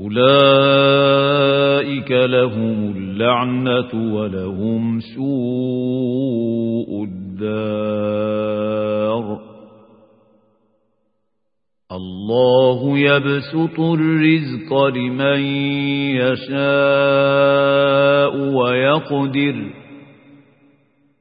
أولئك لهم اللعنة ولهم سوء الدار. الله يبسط الرزق لمن يشاء ويقدر.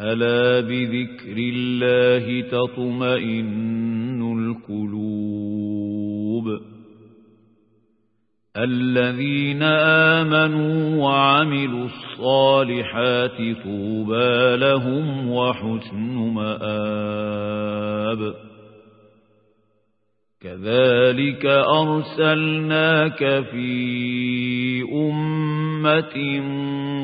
ألا بذكر الله تطمئن القلوب الذين آمنوا وعملوا الصالحات طوبى لهم وحسن مآب كذلك أرسلناك في أمة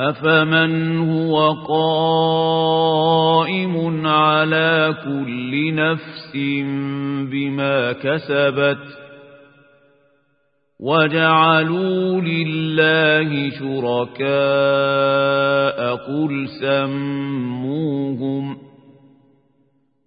أفمن هو قائم على كل نفس بما كسبت وجعلوا لله شركاء قل سموهم